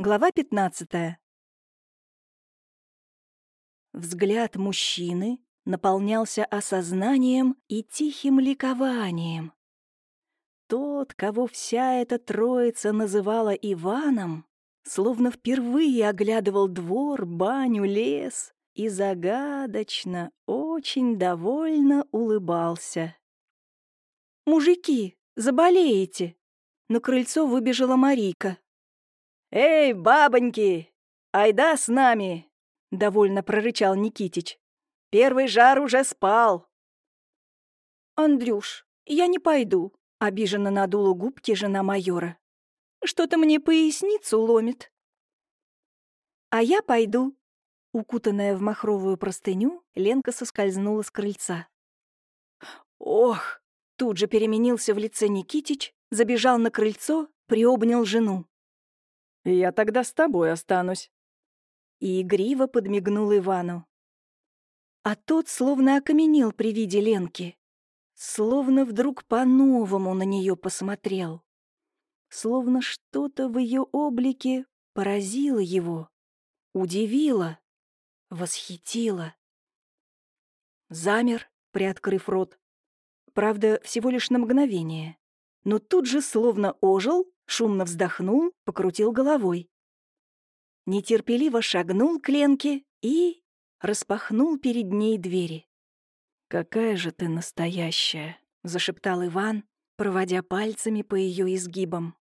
Глава 15. Взгляд мужчины наполнялся осознанием и тихим ликованием. Тот, кого вся эта троица называла Иваном, словно впервые оглядывал двор, баню, лес и загадочно, очень довольно улыбался. «Мужики, заболеете!» На крыльцо выбежала Марийка. «Эй, бабоньки, айда с нами!» — довольно прорычал Никитич. «Первый жар уже спал!» «Андрюш, я не пойду», — обиженно надула губки жена майора. «Что-то мне поясницу ломит». «А я пойду». Укутанная в махровую простыню, Ленка соскользнула с крыльца. «Ох!» — тут же переменился в лице Никитич, забежал на крыльцо, приобнял жену. «Я тогда с тобой останусь». И игриво подмигнул Ивану. А тот словно окаменел при виде Ленки, словно вдруг по-новому на нее посмотрел, словно что-то в ее облике поразило его, удивило, восхитило. Замер, приоткрыв рот. Правда, всего лишь на мгновение но тут же словно ожил, шумно вздохнул, покрутил головой. Нетерпеливо шагнул к Ленке и распахнул перед ней двери. «Какая же ты настоящая!» — зашептал Иван, проводя пальцами по ее изгибам.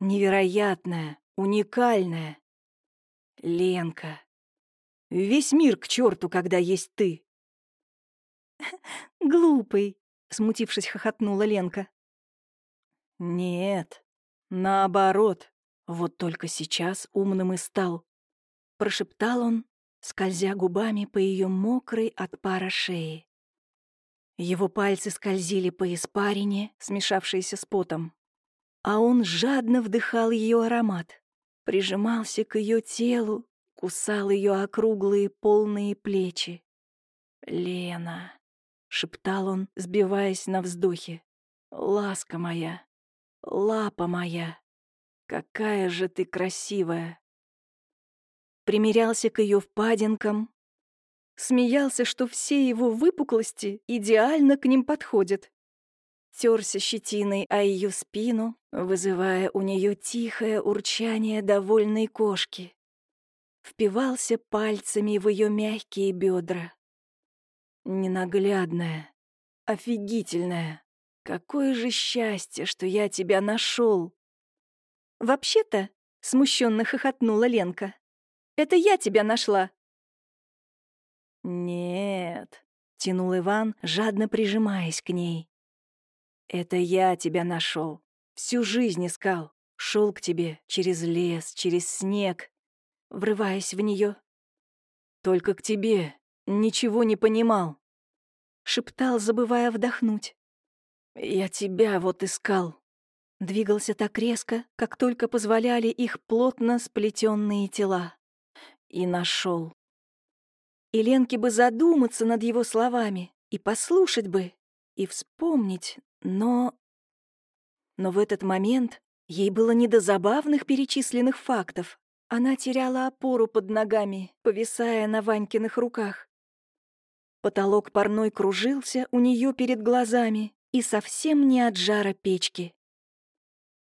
«Невероятная, уникальная. Ленка. Весь мир к черту, когда есть ты!» «Глупый!» — смутившись, хохотнула Ленка. «Нет, наоборот, вот только сейчас умным и стал», — прошептал он, скользя губами по ее мокрой от пара шеи. Его пальцы скользили по испарине, смешавшейся с потом, а он жадно вдыхал ее аромат, прижимался к ее телу, кусал ее округлые полные плечи. «Лена», — шептал он, сбиваясь на вздохе, — «ласка моя, Лапа моя, какая же ты красивая!» Примерялся к ее впадинкам, смеялся, что все его выпуклости идеально к ним подходят. Терся щетиной о ее спину, вызывая у нее тихое урчание довольной кошки. Впивался пальцами в ее мягкие бедра. Ненаглядная, офигительная. Какое же счастье, что я тебя нашел! Вообще-то, смущенно хохотнула Ленка. Это я тебя нашла. Нет, тянул Иван, жадно прижимаясь к ней. Это я тебя нашел. Всю жизнь искал. Шел к тебе через лес, через снег, врываясь в нее. Только к тебе ничего не понимал. Шептал, забывая вдохнуть. «Я тебя вот искал». Двигался так резко, как только позволяли их плотно сплетенные тела. И нашел. И Ленке бы задуматься над его словами, и послушать бы, и вспомнить, но... Но в этот момент ей было не до забавных перечисленных фактов. Она теряла опору под ногами, повисая на Ванькиных руках. Потолок парной кружился у нее перед глазами, и совсем не от жара печки.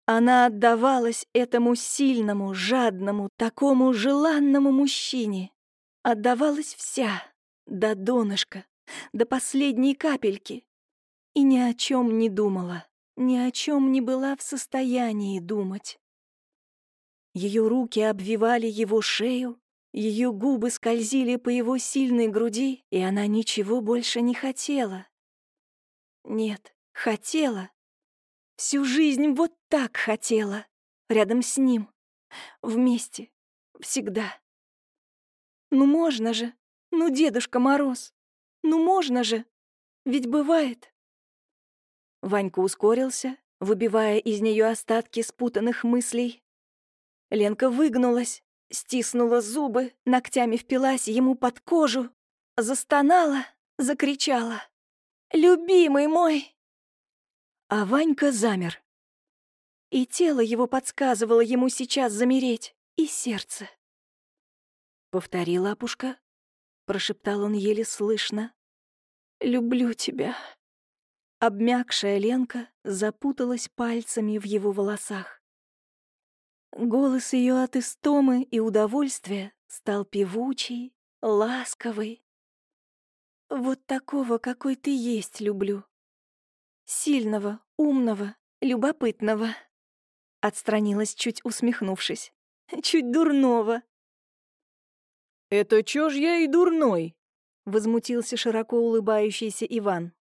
Она отдавалась этому сильному, жадному, такому желанному мужчине. Отдавалась вся, до донышка, до последней капельки. И ни о чем не думала, ни о чем не была в состоянии думать. Ее руки обвивали его шею, ее губы скользили по его сильной груди, и она ничего больше не хотела, нет, хотела. Всю жизнь вот так хотела. Рядом с ним. Вместе. Всегда. Ну можно же. Ну, Дедушка Мороз. Ну можно же. Ведь бывает. Ванька ускорился, выбивая из нее остатки спутанных мыслей. Ленка выгнулась, стиснула зубы, ногтями впилась ему под кожу, застонала, закричала. Любимый мой!» А Ванька замер. И тело его подсказывало ему сейчас замереть, и сердце. Повтори, лапушка, прошептал он еле слышно. «Люблю тебя». Обмякшая Ленка запуталась пальцами в его волосах. Голос ее от истомы и удовольствия стал певучий, ласковый. «Вот такого, какой ты есть, люблю. Сильного, умного, любопытного». Отстранилась, чуть усмехнувшись. «Чуть дурного». «Это чё ж я и дурной?» — возмутился широко улыбающийся Иван.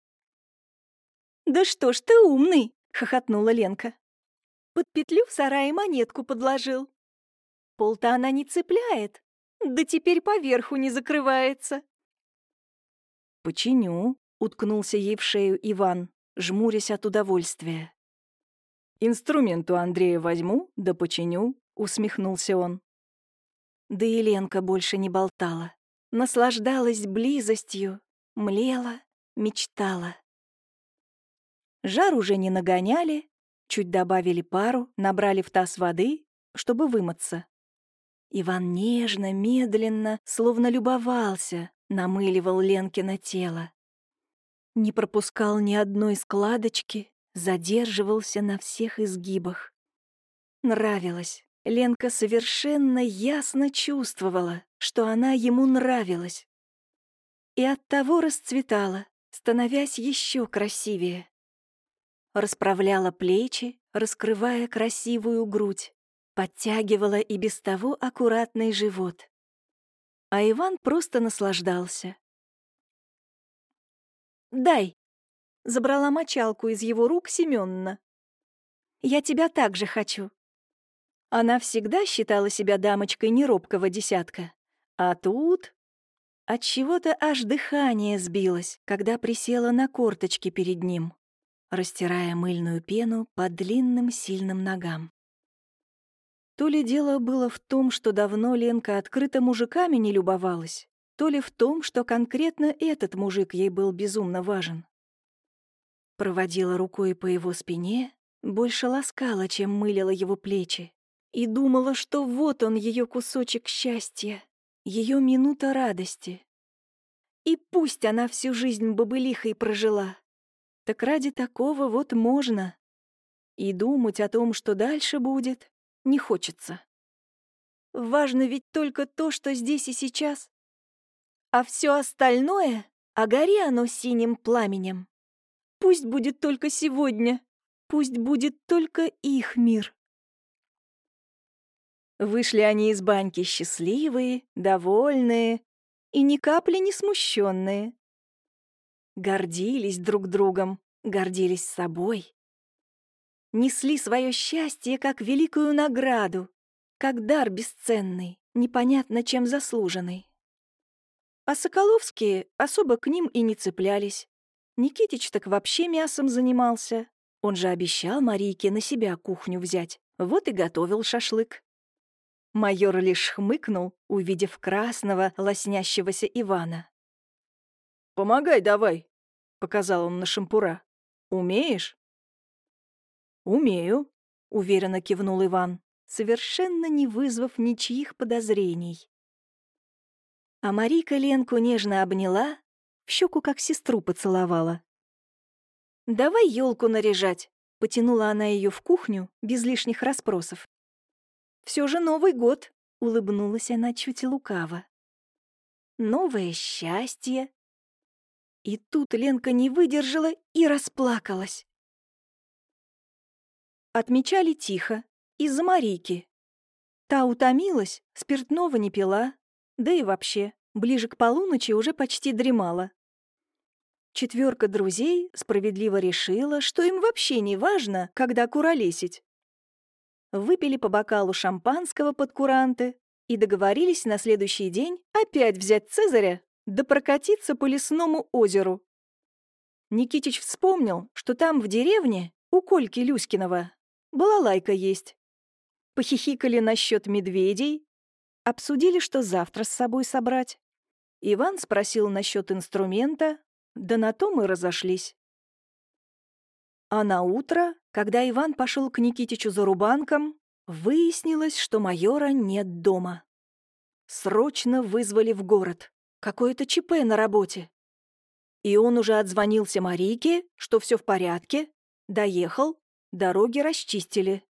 «Да что ж ты умный!» — хохотнула Ленка. Под петлю в сарае монетку подложил. Пол-то она не цепляет, да теперь поверху не закрывается. «Починю», — уткнулся ей в шею Иван, жмурясь от удовольствия. «Инструмент у Андрея возьму, да починю», — усмехнулся он. Да и больше не болтала. Наслаждалась близостью, млела, мечтала. Жар уже не нагоняли, чуть добавили пару, набрали в таз воды, чтобы вымыться. Иван нежно, медленно, словно любовался, намыливал Ленкино тело. Не пропускал ни одной складочки, задерживался на всех изгибах. Нравилось. Ленка совершенно ясно чувствовала, что она ему нравилась. И оттого расцветала, становясь еще красивее. Расправляла плечи, раскрывая красивую грудь, подтягивала и без того аккуратный живот. А Иван просто наслаждался. «Дай!» — забрала мочалку из его рук Семённа. «Я тебя так же хочу!» Она всегда считала себя дамочкой неробкого десятка. А тут... От чего то аж дыхание сбилось, когда присела на корточки перед ним, растирая мыльную пену по длинным сильным ногам. То ли дело было в том, что давно Ленка открыто мужиками не любовалась, то ли в том, что конкретно этот мужик ей был безумно важен. Проводила рукой по его спине, больше ласкала, чем мылила его плечи, и думала, что вот он ее кусочек счастья, ее минута радости. И пусть она всю жизнь бобылихой прожила, так ради такого вот можно. И думать о том, что дальше будет, не хочется. Важно ведь только то, что здесь и сейчас. А все остальное, а гори оно синим пламенем. Пусть будет только сегодня, пусть будет только их мир. Вышли они из баньки счастливые, довольные и ни капли не смущенные. Гордились друг другом, гордились собой. Несли свое счастье как великую награду, как дар бесценный, непонятно чем заслуженный. А Соколовские особо к ним и не цеплялись. Никитич так вообще мясом занимался. Он же обещал Марийке на себя кухню взять, вот и готовил шашлык. Майор лишь хмыкнул, увидев красного, лоснящегося Ивана. «Помогай давай», — показал он на шампура. «Умеешь?» «Умею», — уверенно кивнул Иван, совершенно не вызвав ничьих подозрений. А Марика Ленку нежно обняла, в щеку как сестру поцеловала. «Давай елку наряжать», — потянула она ее в кухню без лишних расспросов. Все же Новый год!» — улыбнулась она чуть лукаво. «Новое счастье!» И тут Ленка не выдержала и расплакалась. Отмечали тихо, из-за Марики. Та утомилась, спиртного не пила, да и вообще, ближе к полуночи уже почти дремала. Четверка друзей справедливо решила, что им вообще не важно, когда куролесить выпили по бокалу шампанского под куранты и договорились на следующий день опять взять Цезаря да прокатиться по лесному озеру. Никитич вспомнил, что там в деревне у Кольки Люськинова была лайка есть. Похихикали насчет медведей, обсудили, что завтра с собой собрать. Иван спросил насчет инструмента, да на том и разошлись. А на утро, когда Иван пошел к Никитичу за рубанком, Выяснилось, что майора нет дома. Срочно вызвали в город. Какое-то ЧП на работе. И он уже отзвонился Марийке, что все в порядке, доехал, дороги расчистили.